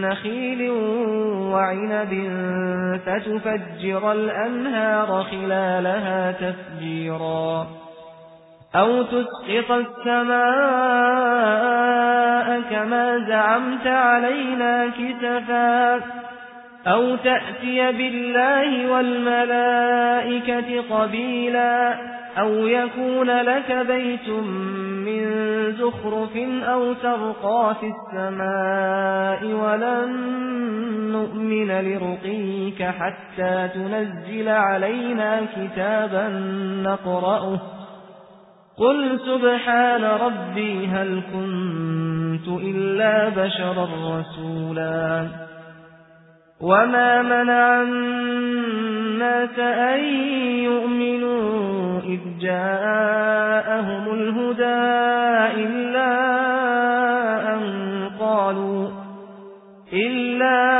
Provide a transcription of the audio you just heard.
نخيل وعنب فتفجر الأنهار خلالها تفجيرا. أو تسقط السماء كما زعمت علينا كتفا أو تأتي بالله والملائكة قبيلا. أو يكون لك بيت من زخرف أو ترقى في السماء. نؤمن لرقيك حتى تنزل علينا كتابا نقرأه. قل سبحان ربي هل كنت إلا بشرا رسولا. وما منع الناس أن يؤمنوا إذ جاءهم الهدى إلا أن قالوا إلا